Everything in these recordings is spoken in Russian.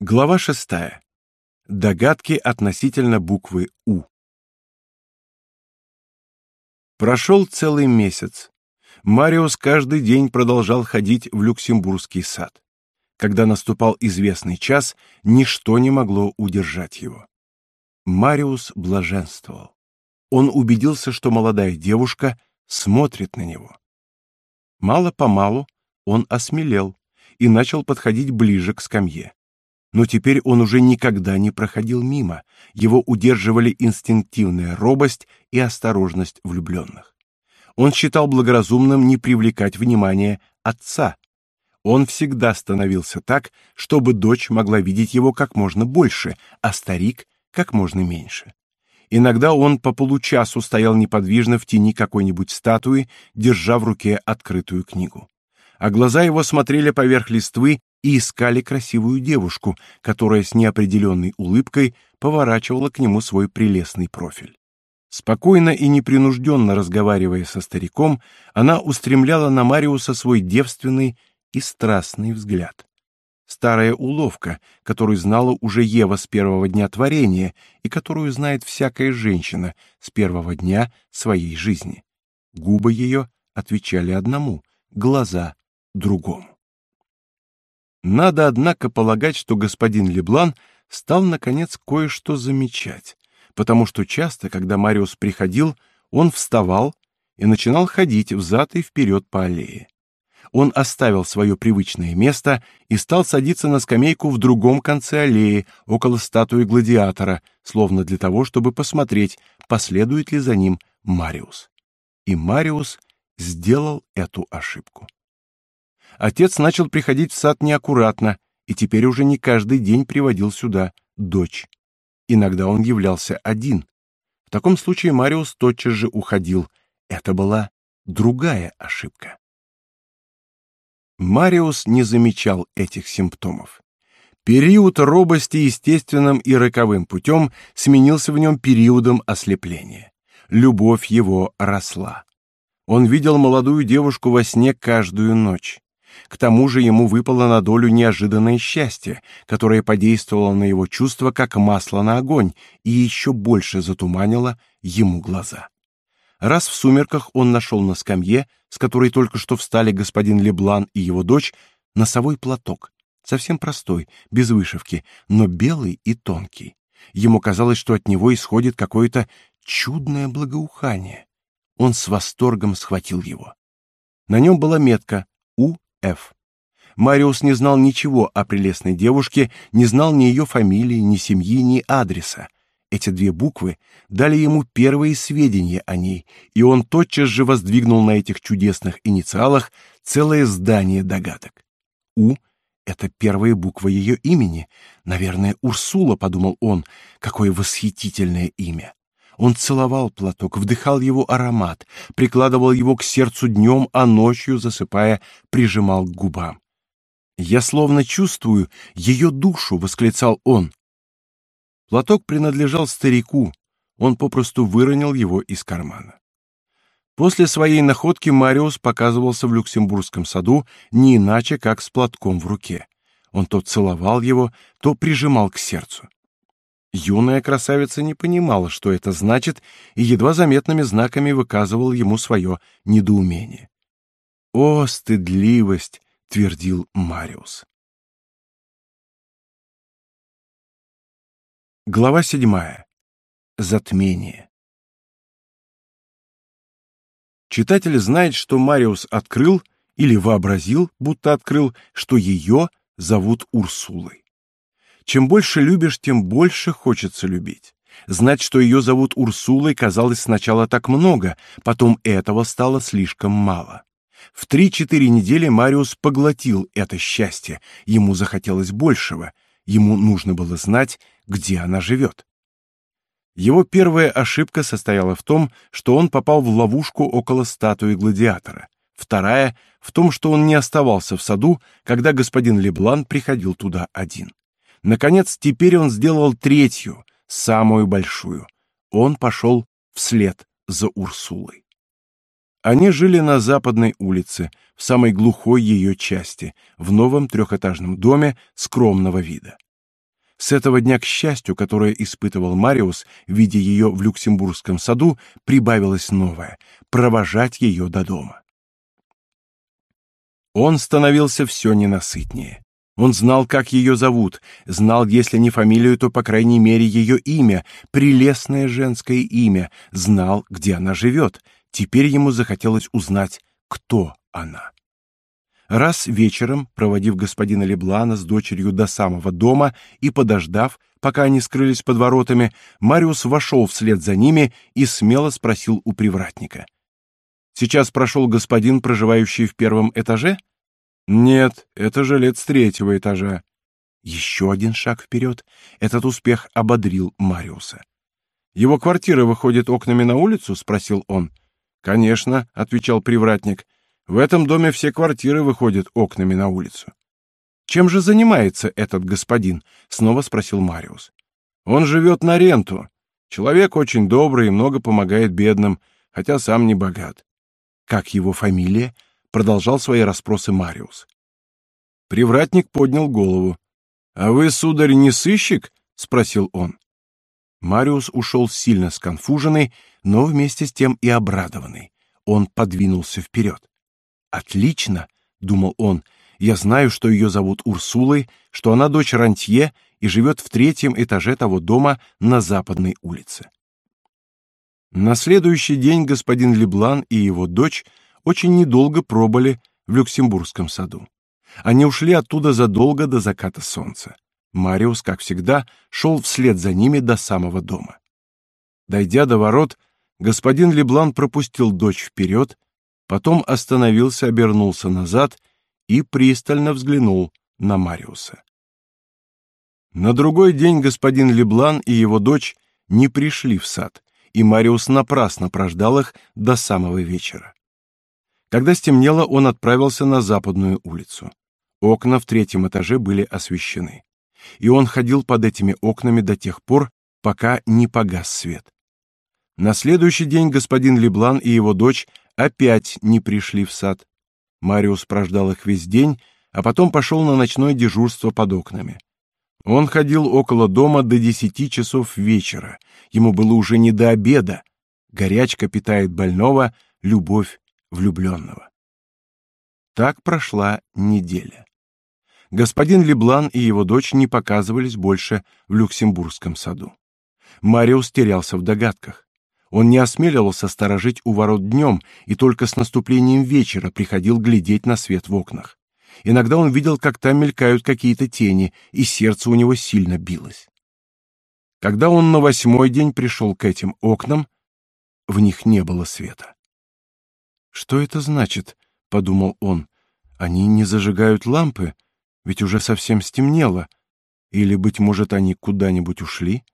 Глава шестая. Догадки относительно буквы У. Прошел целый месяц. Мариус каждый день продолжал ходить в Люксембургский сад. Когда наступал известный час, ничто не могло удержать его. Мариус блаженствовал. Он убедился, что молодая девушка смотрит на него. Мало-помалу он осмелел и начал подходить ближе к скамье. Но теперь он уже никогда не проходил мимо, его удерживали инстинктивная робость и осторожность влюбленных. Он считал благоразумным не привлекать внимания отца. Он всегда становился так, чтобы дочь могла видеть его как можно больше, а старик как можно меньше. Иногда он по получасу стоял неподвижно в тени какой-нибудь статуи, держа в руке открытую книгу. А глаза его смотрели поверх листвы и искали красивую девушку, которая с неопределенной улыбкой поворачивала к нему свой прелестный профиль. Спокойно и непринужденно разговаривая со стариком, она устремляла на Мариуса свой девственный и страстный взгляд. Старая уловка, которую знала уже Ева с первого дня творения и которую знает всякая женщина с первого дня своей жизни. Губы ее отвечали одному, глаза — другому. Надо, однако, полагать, что господин Леблан стал, наконец, кое-что замечать, потому что часто, когда Мариус приходил, он вставал и начинал ходить взад и вперед по аллее. Он оставил свое привычное место и стал садиться на скамейку в другом конце аллеи, около статуи гладиатора, словно для того, чтобы посмотреть, последует ли за ним Мариус. И Мариус сделал эту ошибку. Отец начал приходить в сад неаккуратно и теперь уже не каждый день приводил сюда дочь. Иногда он являлся один. В таком случае Мариус тотчас же уходил. Это была другая ошибка. Мариус не замечал этих симптомов. Период робости естественным и роковым путем сменился в нем периодом ослепления. Любовь его росла. Он видел молодую девушку во сне каждую ночь. К тому же ему выпало на долю неожиданное счастье, которое подействовало на его чувства как масло на огонь и еще больше затуманило ему глаза. Раз в сумерках он нашел на скамье, с которой только что встали господин Леблан и его дочь, носовой платок, совсем простой, без вышивки, но белый и тонкий. Ему казалось, что от него исходит какое-то чудное благоухание. Он с восторгом схватил его. На нем была метка Ф. Мариус не знал ничего о прелестной девушке, не знал ни ее фамилии, ни семьи, ни адреса. Эти две буквы дали ему первые сведения о ней, и он тотчас же воздвигнул на этих чудесных инициалах целое здание догадок. У это первая буква ее имени. Наверное, Урсула, подумал он. Какое восхитительное имя. Он целовал платок, вдыхал его аромат, прикладывал его к сердцу днем, а ночью, засыпая, прижимал к губам. «Я словно чувствую ее душу!» — восклицал он. Платок принадлежал старику, он попросту выронил его из кармана. После своей находки Мариус показывался в Люксембургском саду не иначе, как с платком в руке. Он то целовал его, то прижимал к сердцу. Юная красавица не понимала, что это значит, и едва заметными знаками выказывал ему свое недоумение. «О, стыдливость!» — твердил Мариус. Глава седьмая. Затмение. Читатель знает, что Мариус открыл или вообразил, будто открыл, что ее зовут Урсулой. Чем больше любишь, тем больше хочется любить. Знать, что ее зовут Урсулой, казалось сначала так много, потом этого стало слишком мало. В три-четыре недели Мариус поглотил это счастье, ему захотелось большего, ему нужно было знать, где она живет. Его первая ошибка состояла в том, что он попал в ловушку около статуи гладиатора. Вторая — в том, что он не оставался в саду, когда господин Леблан приходил туда один. Наконец, теперь он сделал третью, самую большую. Он пошел вслед за Урсулой. Они жили на западной улице, в самой глухой ее части, в новом трехэтажном доме скромного вида. С этого дня к счастью, которое испытывал Мариус, видя ее в Люксембургском саду, прибавилось новое — провожать ее до дома. Он становился все ненасытнее. Он знал, как ее зовут, знал, если не фамилию, то, по крайней мере, ее имя, прелестное женское имя, знал, где она живет. Теперь ему захотелось узнать, кто она. Раз вечером, проводив господина Леблана с дочерью до самого дома и подождав, пока они скрылись под воротами, Мариус вошел вслед за ними и смело спросил у привратника. «Сейчас прошел господин, проживающий в первом этаже?» «Нет, это жилец третьего этажа». Еще один шаг вперед. Этот успех ободрил Мариуса. «Его квартира выходит окнами на улицу?» — спросил он. «Конечно», — отвечал привратник. В этом доме все квартиры выходят окнами на улицу. Чем же занимается этот господин? снова спросил Мариус. Он живет на ренту. Человек очень добрый и много помогает бедным, хотя сам не богат. Как его фамилия? Продолжал свои расспросы Мариус. Привратник поднял голову. А вы, сударь, не сыщик? спросил он. Мариус ушел сильно сконфуженный, но вместе с тем и обрадованный. Он подвинулся вперед. Отлично, думал он. Я знаю, что ее зовут Урсулой, что она дочь рантье и живет в третьем этаже того дома на западной улице. На следующий день господин Леблан и его дочь очень недолго пробыли в Люксембургском саду. Они ушли оттуда задолго до заката солнца. Мариус, как всегда, шел вслед за ними до самого дома. Дойдя до ворот, господин Леблан пропустил дочь вперед потом остановился, обернулся назад и пристально взглянул на Мариуса. На другой день господин Леблан и его дочь не пришли в сад, и Мариус напрасно прождал их до самого вечера. Когда стемнело, он отправился на западную улицу. Окна в третьем этаже были освещены, и он ходил под этими окнами до тех пор, пока не погас свет. На следующий день господин Леблан и его дочь опять не пришли в сад. Мариус прождал их весь день, а потом пошел на ночное дежурство под окнами. Он ходил около дома до десяти часов вечера. Ему было уже не до обеда. Горячка питает больного, любовь влюбленного. Так прошла неделя. Господин Леблан и его дочь не показывались больше в Люксембургском саду. Мариус терялся в догадках. Он не осмеливался сторожить у ворот днем и только с наступлением вечера приходил глядеть на свет в окнах. Иногда он видел, как там мелькают какие-то тени, и сердце у него сильно билось. Когда он на восьмой день пришел к этим окнам, в них не было света. Что это значит? подумал он. Они не зажигают лампы, ведь уже совсем стемнело. Или быть может, они куда-нибудь ушли?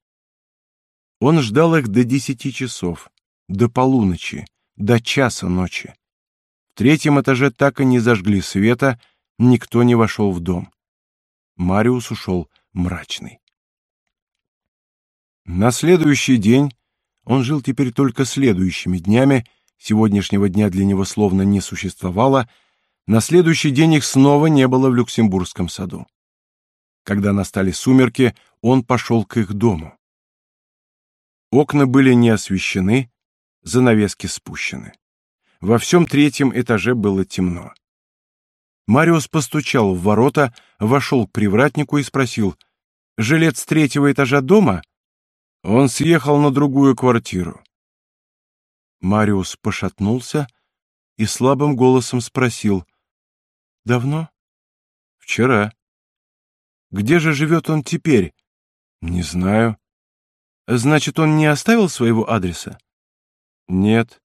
Он ждал их до десяти часов, до полуночи, до часа ночи. В третьем этаже так и не зажгли света, никто не вошел в дом. Мариус ушел мрачный. На следующий день он жил теперь только следующими днями, сегодняшнего дня для него словно не существовало, на следующий день их снова не было в Люксембургском саду. Когда настали сумерки, он пошел к их дому. Окна были не освещены, занавески спущены. Во всем третьем этаже было темно. Мариус постучал в ворота, вошел к привратнику и спросил: "Жилец третьего этажа дома?" Он съехал на другую квартиру. Мариус пошатнулся и слабым голосом спросил: "Давно?" "Вчера." "Где же живет он теперь?" "Не знаю." Значит, он не оставил своего адреса? Нет.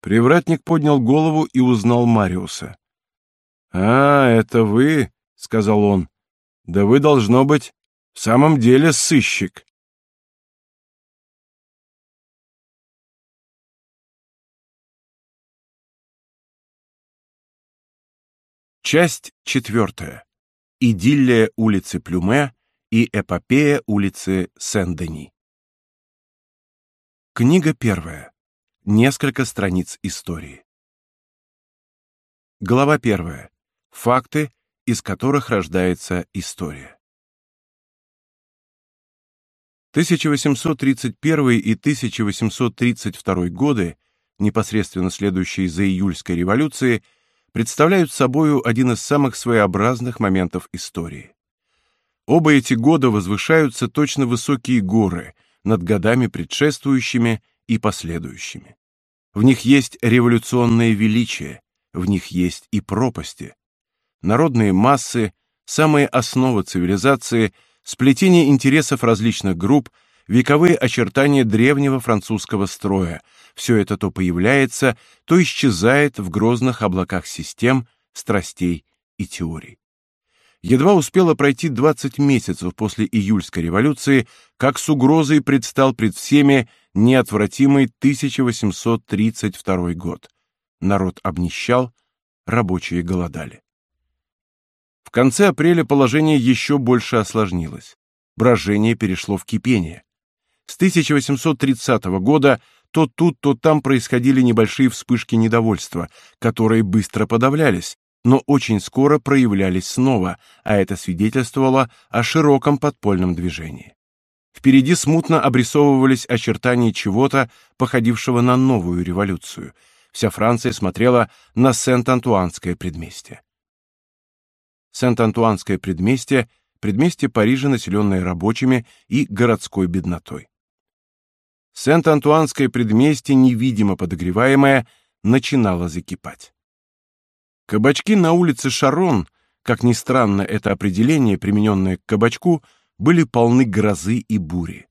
Привратник поднял голову и узнал Мариуса. А, это вы, сказал он. Да вы должно быть в самом деле сыщик. Часть четвертая. Идиллия улицы Плюме и эпопея улицы Сен-Дени. Книга первая. Несколько страниц истории. Глава первая. Факты, из которых рождается история. 1831 и 1832 годы, непосредственно следующие за июльской революцией, представляют собою один из самых своеобразных моментов истории. Оба эти года возвышаются точно высокие горы над годами предшествующими и последующими. В них есть революционное величие, в них есть и пропасти. Народные массы, самые основы цивилизации, сплетение интересов различных групп, вековые очертания древнего французского строя – все это то появляется, то исчезает в грозных облаках систем, страстей и теорий. Едва успело пройти 20 месяцев после июльской революции, как с угрозой предстал пред всеми неотвратимый 1832 год. Народ обнищал, рабочие голодали. В конце апреля положение еще больше осложнилось. Брожение перешло в кипение. С 1830 года то тут, то там происходили небольшие вспышки недовольства, которые быстро подавлялись, но очень скоро проявлялись снова, а это свидетельствовало о широком подпольном движении. Впереди смутно обрисовывались очертания чего-то, походившего на новую революцию. Вся Франция смотрела на Сент-Антуанское предместье. Сент-Антуанское предместье — предместье Парижа, населенное рабочими и городской беднотой. Сент-Антуанское предместье, невидимо подогреваемое, начинало закипать. Кабачки на улице Шарон, как ни странно это определение, примененное к кабачку, были полны грозы и бури.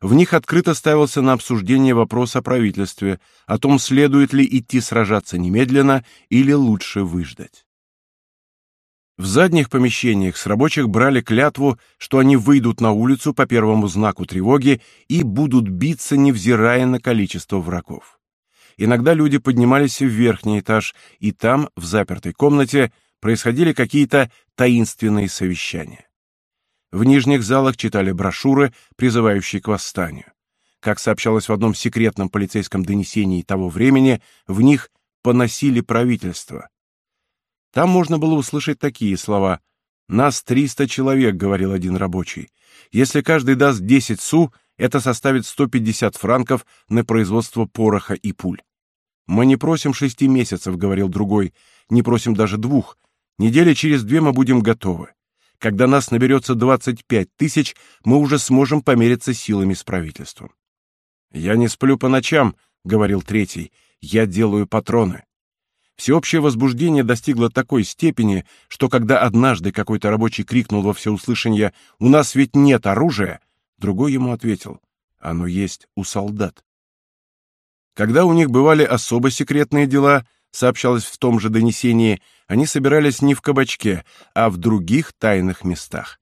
В них открыто ставился на обсуждение вопрос о правительстве, о том, следует ли идти сражаться немедленно или лучше выждать. В задних помещениях с рабочих брали клятву, что они выйдут на улицу по первому знаку тревоги и будут биться, невзирая на количество врагов. Иногда люди поднимались в верхний этаж, и там, в запертой комнате, происходили какие-то таинственные совещания. В нижних залах читали брошюры, призывающие к восстанию. Как сообщалось в одном секретном полицейском донесении того времени, в них поносили правительство. Там можно было услышать такие слова «Нас 300 человек», — говорил один рабочий. «Если каждый даст 10 су, это составит 150 франков на производство пороха и пуль. «Мы не просим шести месяцев», — говорил другой, — «не просим даже двух. Недели через две мы будем готовы. Когда нас наберется 25 тысяч, мы уже сможем помериться силами с правительством». «Я не сплю по ночам», — говорил третий, — «я делаю патроны». Всеобщее возбуждение достигло такой степени, что когда однажды какой-то рабочий крикнул во всеуслышание «У нас ведь нет оружия!», другой ему ответил «Оно есть у солдат». Когда у них бывали особо секретные дела, сообщалось в том же донесении, они собирались не в кабачке, а в других тайных местах.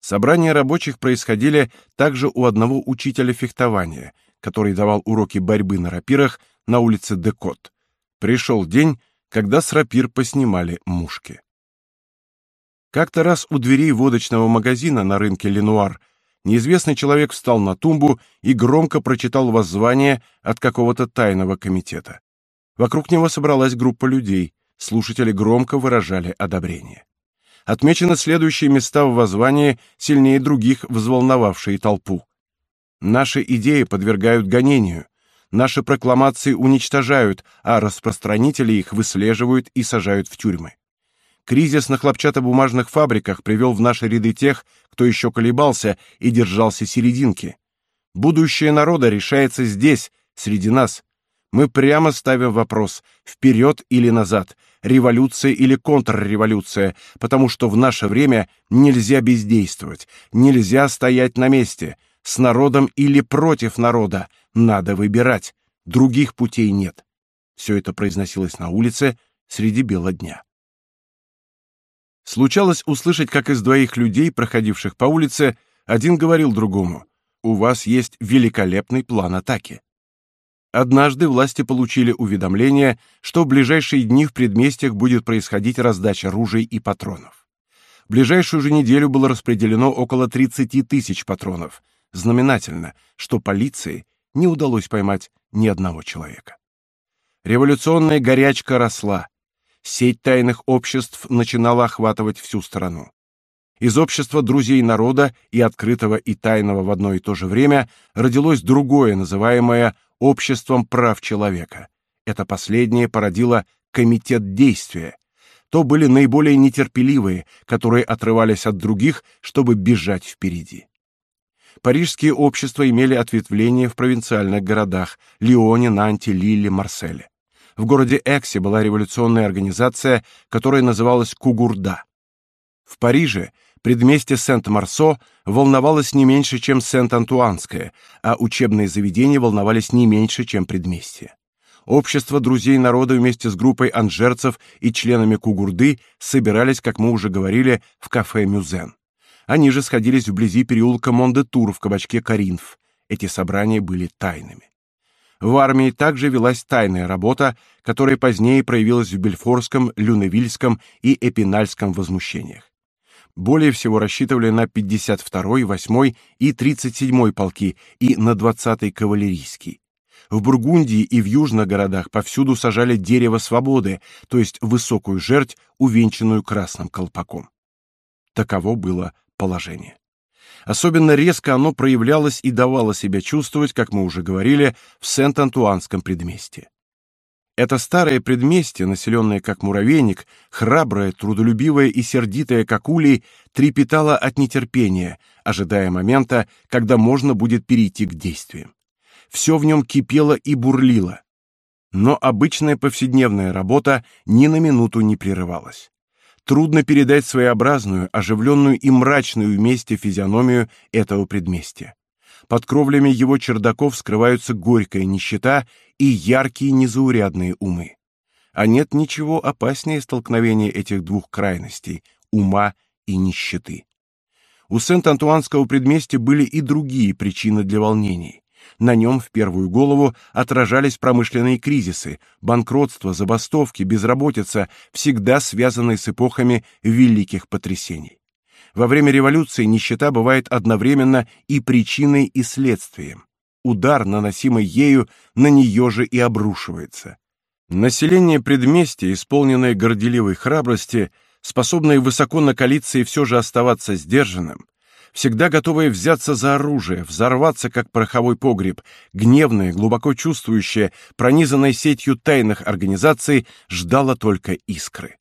Собрания рабочих происходили также у одного учителя фехтования, который давал уроки борьбы на рапирах на улице Декот. Пришел день, когда с рапир поснимали мушки. Как-то раз у дверей водочного магазина на рынке Ленуар неизвестный человек встал на тумбу и громко прочитал воззвание от какого-то тайного комитета. Вокруг него собралась группа людей, слушатели громко выражали одобрение. Отмечены следующие места в воззвании, сильнее других взволновавшие толпу. Наши идеи подвергают гонению, наши прокламации уничтожают, а распространители их выслеживают и сажают в тюрьмы. Кризис на хлопчатобумажных фабриках привел в наши ряды тех, кто еще колебался и держался серединки. Будущее народа решается здесь, среди нас. Мы прямо ставим вопрос: вперед или назад, революция или контрреволюция, потому что в наше время нельзя бездействовать, нельзя стоять на месте. С народом или против народа надо выбирать. Других путей нет. Все это произносилось на улице среди бела дня. Случалось услышать, как из двоих людей, проходивших по улице, один говорил другому: "У вас есть великолепный план атаки". Однажды власти получили уведомление, что в ближайшие дни в предместьях будет происходить раздача ружей и патронов. В ближайшую же неделю было распределено около 30 тысяч патронов. Знаменательно, что полиции не удалось поймать ни одного человека. Революционная горячка росла. Сеть тайных обществ начинала охватывать всю страну. Из общества друзей народа и открытого и тайного в одно и то же время родилось другое, называемое обществом прав человека. Это последнее породило комитет действия. То были наиболее нетерпеливые, которые отрывались от других, чтобы бежать впереди. Парижские общества имели ответвления в провинциальных городах Лионе, Нанте, Лилле, Марселе. В городе Эксе была революционная организация, которая называлась Кугурда. В Париже предместье Сент-Марсо волновалось не меньше, чем Сент-Антуанское, а учебные заведения волновались не меньше, чем предместье. Общество друзей народа вместе с группой анжерцев и членами Кугурды собирались, как мы уже говорили, в кафе Мюзен. Они же сходились вблизи переулка Монде-Тур в кабачке Коринф. Эти собрания были тайными. В армии также велась тайная работа, которая позднее проявилась в Бельфорском, Люневильском и Эпинальском возмущениях. Более всего рассчитывали на 52-й, 8-й и 37-й полки и на 20-й кавалерийский. В Бургундии и в южных городах повсюду сажали дерево свободы, то есть высокую жерть, увенчанную красным колпаком. Таково было положение. Особенно резко оно проявлялось и давало себя чувствовать, как мы уже говорили, в Сент-Антуанском предместье. Это старое предместье, населенное как муравейник, храброе, трудолюбивое и сердитое, как улей, трепетало от нетерпения, ожидая момента, когда можно будет перейти к действиям. Все в нем кипело и бурлило. Но обычная повседневная работа ни на минуту не прерывалась. Трудно передать своеобразную, оживленную и мрачную вместе физиономию этого предместья. Под кровлями его чердаков скрываются горькая нищета и яркие незаурядные умы. А нет ничего опаснее столкновения этих двух крайностей — ума и нищеты. У Сент-Антуанского предместья были и другие причины для волнений. На нем в первую голову отражались промышленные кризисы, банкротство, забастовки, безработица, всегда связанные с эпохами великих потрясений. Во время революции нищета бывает одновременно и причиной, и следствием. Удар, наносимый ею, на нее же и обрушивается. Население предместья, исполненное горделивой храбрости, способное высоко накалиться и все же оставаться сдержанным, всегда готовая взяться за оружие, взорваться, как пороховой погреб, гневная, глубоко чувствующая, пронизанная сетью тайных организаций, ждала только искры.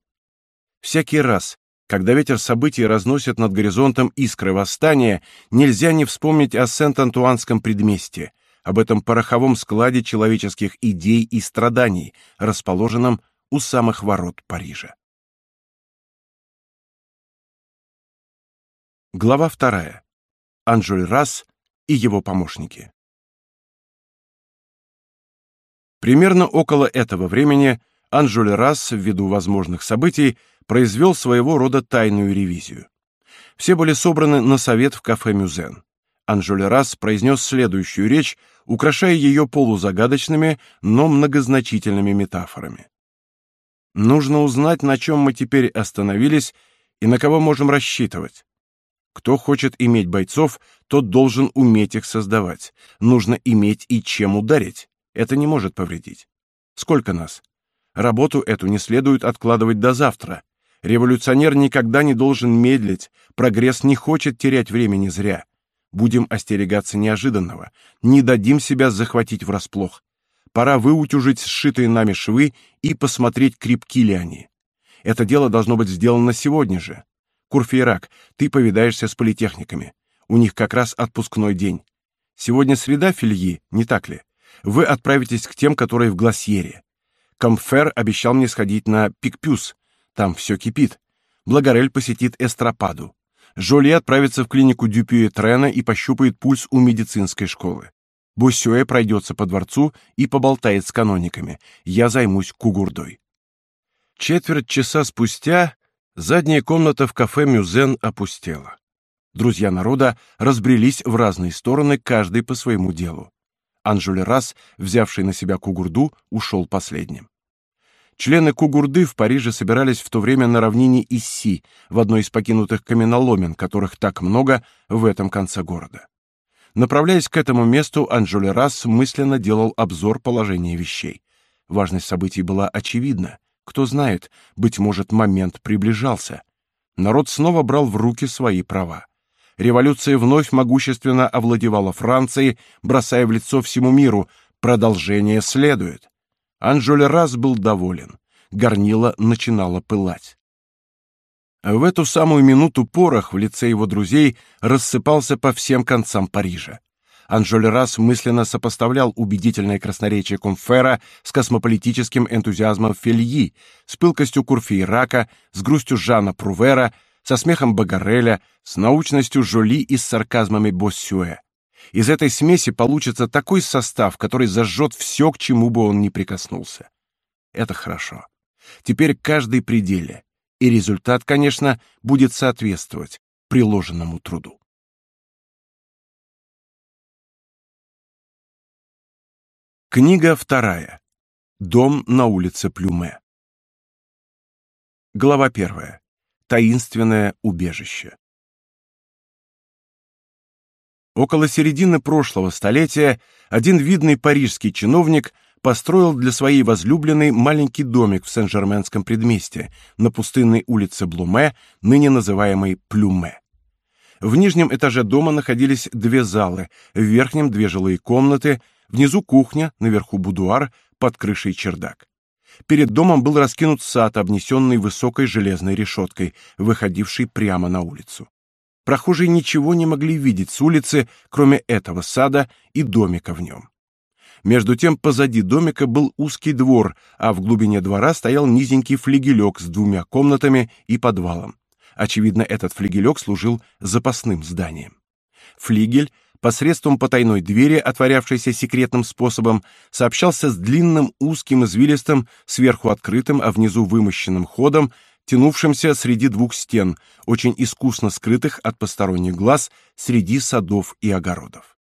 Всякий раз, когда ветер событий разносит над горизонтом искры восстания, нельзя не вспомнить о Сент-Антуанском предместье, об этом пороховом складе человеческих идей и страданий, расположенном у самых ворот Парижа. Глава вторая. Анжель Расс и его помощники. Примерно около этого времени Анжель Расс, ввиду возможных событий, произвел своего рода тайную ревизию. Все были собраны на совет в кафе Мюзен. Анжель Расс произнес следующую речь, украшая ее полузагадочными, но многозначительными метафорами. Нужно узнать, на чем мы теперь остановились и на кого можем рассчитывать. Кто хочет иметь бойцов, тот должен уметь их создавать. Нужно иметь и чем ударить. Это не может повредить. Сколько нас? Работу эту не следует откладывать до завтра. Революционер никогда не должен медлить, прогресс не хочет терять времени зря. Будем остерегаться неожиданного, не дадим себя захватить врасплох. Пора выутюжить сшитые нами швы и посмотреть, крепки ли они. Это дело должно быть сделано сегодня же. Курфейрак, ты повидаешься с политехниками. У них как раз отпускной день. Сегодня среда Фильи, не так ли? Вы отправитесь к тем, которые в Гласьере. Комфер обещал мне сходить на Пикпюс. Там все кипит. Благорель посетит Эстропаду. Жоли отправится в клинику Дюпюэ Трена и пощупает пульс у медицинской школы. Боссюэ пройдется по дворцу и поболтает с канониками. Я займусь кугурдой. Четверть часа спустя Задняя комната в кафе Мюзен опустела. Друзья народа разбрелись в разные стороны, каждый по своему делу. Анжель Расс, взявший на себя Кугурду, ушел последним. Члены Кугурды в Париже собирались в то время на равнине Исси, в одной из покинутых каменоломен, которых так много в этом конце города. Направляясь к этому месту, Анжель Расс мысленно делал обзор положения вещей. Важность событий была очевидна. Кто знает, быть может, момент приближался. Народ снова брал в руки свои права. Революция вновь могущественно овладевала Францией, бросая в лицо всему миру «продолжение следует». Анжоль-Рас был доволен. Горнило начинало пылать. В эту самую минуту порох в лице его друзей рассыпался по всем концам Парижа. Анжоль-Рас мысленно сопоставлял убедительное красноречие Комфера с космополитическим энтузиазмом Фельи, с пылкостью Курфейрака, с грустью Жана Прувера, со смехом Багареля, с научностью Жоли и с сарказмами Боссюэ. Из этой смеси получится такой состав, который зажжет все, к чему бы он ни прикоснулся. Это хорошо. Теперь каждый пределе. И результат, конечно, будет соответствовать приложенному труду. Книга вторая. Дом на улице Плюме. Глава первая. Таинственное убежище. Около середины прошлого столетия один видный парижский чиновник построил для своей возлюбленной маленький домик в Сен-Жерменском предместье на пустынной улице Блуме, ныне называемой Плюме. В нижнем этаже дома находились две залы, в верхнем две жилые комнаты, внизу кухня, наверху будуар, под крышей чердак. Перед домом был раскинут сад, обнесенный высокой железной решеткой, выходившей прямо на улицу. Прохожие ничего не могли видеть с улицы, кроме этого сада и домика в нем. Между тем позади домика был узкий двор, а в глубине двора стоял низенький флигелек с двумя комнатами и подвалом. Очевидно, этот флигелек служил запасным зданием. Флигель посредством потайной двери, отворявшейся секретным способом, сообщался с длинным узким извилистым, сверху открытым, а внизу вымощенным ходом, тянувшимся среди двух стен, очень искусно скрытых от посторонних глаз среди садов и огородов.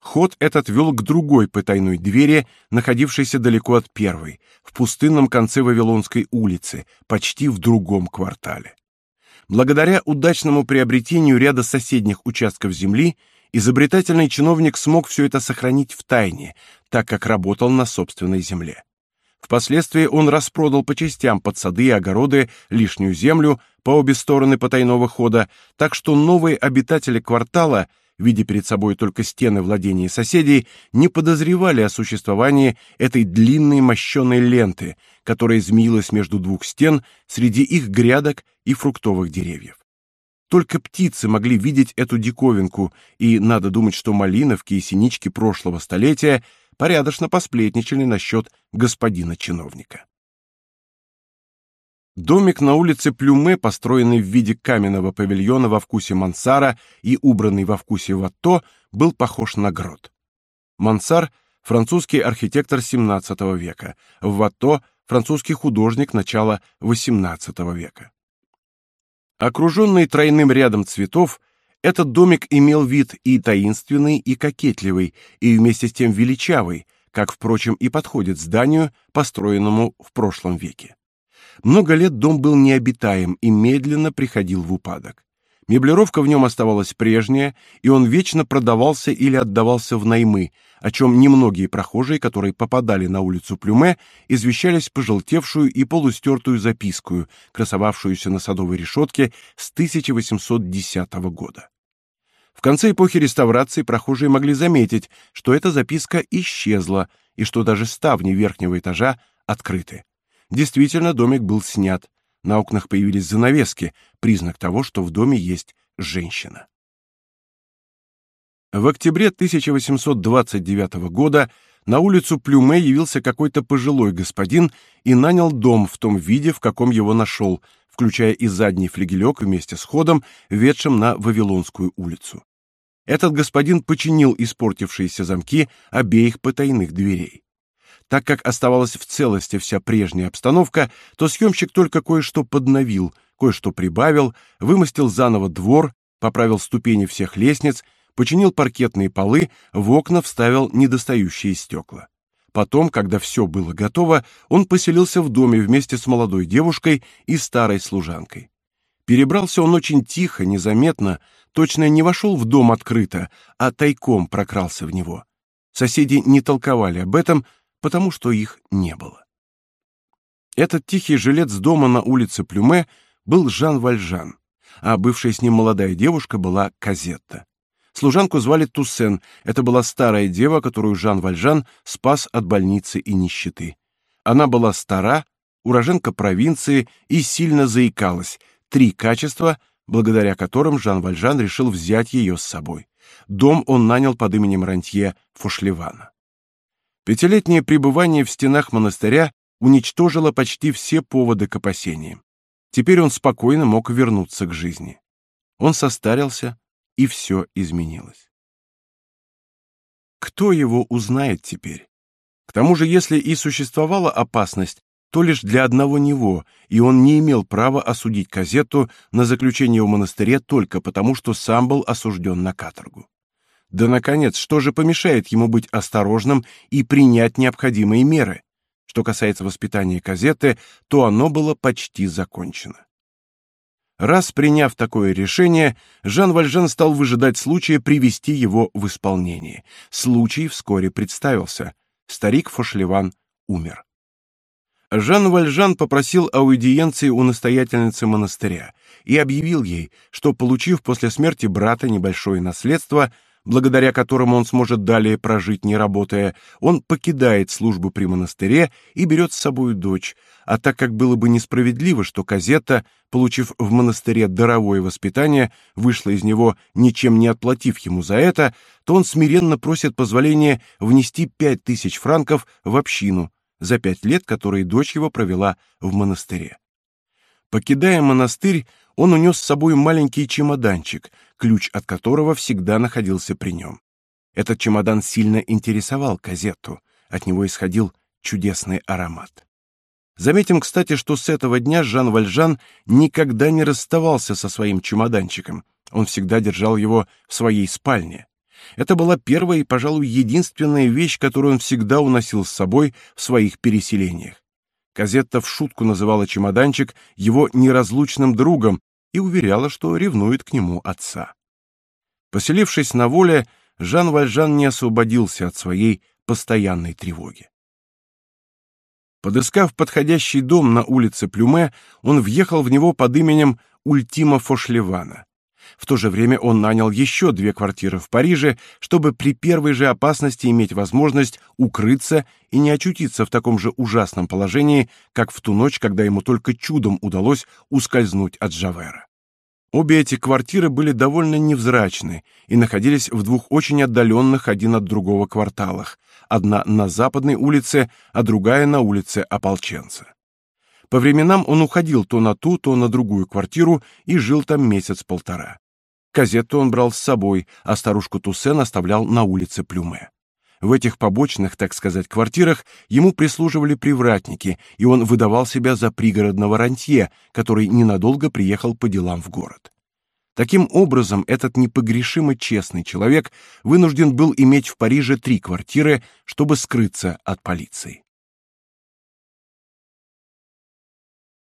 Ход этот вел к другой потайной двери, находившейся далеко от первой, в пустынном конце Вавилонской улицы, почти в другом квартале. Благодаря удачному приобретению ряда соседних участков земли, изобретательный чиновник смог все это сохранить в тайне, так как работал на собственной земле. Впоследствии он распродал по частям под сады и огороды лишнюю землю по обе стороны потайного хода, так что новые обитатели квартала, видя перед собой только стены владений соседей, не подозревали о существовании этой длинной мощеной ленты, которая змеилась между двух стен среди их грядок и фруктовых деревьев. Только птицы могли видеть эту диковинку, и надо думать, что малиновки и синички прошлого столетия порядочно посплетничали насчет господина чиновника. Домик на улице Плюме, построенный в виде каменного павильона во вкусе мансара и убранный во вкусе ватто, был похож на грот. Мансар — французский архитектор XVII века, ватто — французский художник начала XVIII века. Окруженный тройным рядом цветов, этот домик имел вид и таинственный, и кокетливый, и вместе с тем величавый, как, впрочем, и подходит зданию, построенному в прошлом веке. Много лет дом был необитаем и медленно приходил в упадок. Меблировка в нем оставалась прежняя, и он вечно продавался или отдавался в наймы, о чем немногие прохожие, которые попадали на улицу Плюме, извещались пожелтевшую и полустертую записку, красовавшуюся на садовой решетке с 1810 года. В конце эпохи реставрации прохожие могли заметить, что эта записка исчезла и что даже ставни верхнего этажа открыты. Действительно, домик был снят, на окнах появились занавески, признак того, что в доме есть женщина. В октябре 1829 года на улицу Плюме явился какой-то пожилой господин и нанял дом в том виде, в каком его нашел, включая и задний флигелек вместе с ходом, ведшим на Вавилонскую улицу. Этот господин починил испортившиеся замки обеих потайных дверей. Так как оставалась в целости вся прежняя обстановка, то съемщик только кое-что подновил, кое-что прибавил, вымостил заново двор, поправил ступени всех лестниц, починил паркетные полы, в окна вставил недостающие стекла. Потом, когда все было готово, он поселился в доме вместе с молодой девушкой и старой служанкой. Перебрался он очень тихо, незаметно, точно не вошел в дом открыто, а тайком прокрался в него. Соседи не толковали об этом, потому что их не было. Этот тихий жилец дома на улице Плюме был Жан Вальжан, а бывшая с ним молодая девушка была Казетта. Служанку звали Туссен. Это была старая дева, которую Жан Вальжан спас от больницы и нищеты. Она была стара, уроженка провинции и сильно заикалась. Три качества, благодаря которым Жан Вальжан решил взять ее с собой. Дом он нанял под именем рантье Фошлевана. Пятилетнее пребывание в стенах монастыря уничтожило почти все поводы к опасениям. Теперь он спокойно мог вернуться к жизни. Он состарился, и все изменилось. Кто его узнает теперь? К тому же, если и существовала опасность, то лишь для одного него, и он не имел права осудить Казетту на заключение в монастыре только потому, что сам был осужден на каторгу. Да, наконец, что же помешает ему быть осторожным и принять необходимые меры? Что касается воспитания Казетты, то оно было почти закончено. Раз приняв такое решение, Жан Вальжан стал выжидать случая привести его в исполнение. Случай вскоре представился. Старик Фошлеван умер. Жан Вальжан попросил аудиенции у настоятельницы монастыря и объявил ей, что, получив после смерти брата небольшое наследство, благодаря которому он сможет далее прожить не работая, он покидает службу при монастыре и берет с собой дочь, а так как было бы несправедливо, что Казета, получив в монастыре даровое воспитание, вышла из него, ничем не отплатив ему за это, то он смиренно просит позволения внести пять тысяч франков в общину, за пять лет, которые дочь его провела в монастыре. Покидая монастырь, он унес с собой маленький чемоданчик, ключ от которого всегда находился при нем. Этот чемодан сильно интересовал Казетту, от него исходил чудесный аромат. Заметим, кстати, что с этого дня Жан Вальжан никогда не расставался со своим чемоданчиком. Он всегда держал его в своей спальне. Это была первая и, пожалуй, единственная вещь, которую он всегда уносил с собой в своих переселениях. Казетта в шутку называла чемоданчик его неразлучным другом и уверяла, что ревнует к нему отца. Поселившись на воле, Жан Вальжан не освободился от своей постоянной тревоги. Подыскав подходящий дом на улице Плюме, он въехал в него под именем Ультима Фошлевана. В то же время он нанял еще две квартиры в Париже, чтобы при первой же опасности иметь возможность укрыться и не очутиться в таком же ужасном положении, как в ту ночь, когда ему только чудом удалось ускользнуть от Жавера. Обе эти квартиры были довольно невзрачны и находились в двух очень отдаленных один от другого кварталах, одна на западной улице, а другая на улице Ополченца. По временам он уходил то на ту, то на другую квартиру и жил там месяц-полтора. Казетту он брал с собой, а старушку Туссен оставлял на улице Плюме. В этих побочных, так сказать, квартирах ему прислуживали привратники, и он выдавал себя за пригородного рантье, который ненадолго приехал по делам в город. Таким образом, этот непогрешимо честный человек вынужден был иметь в Париже три квартиры, чтобы скрыться от полиции.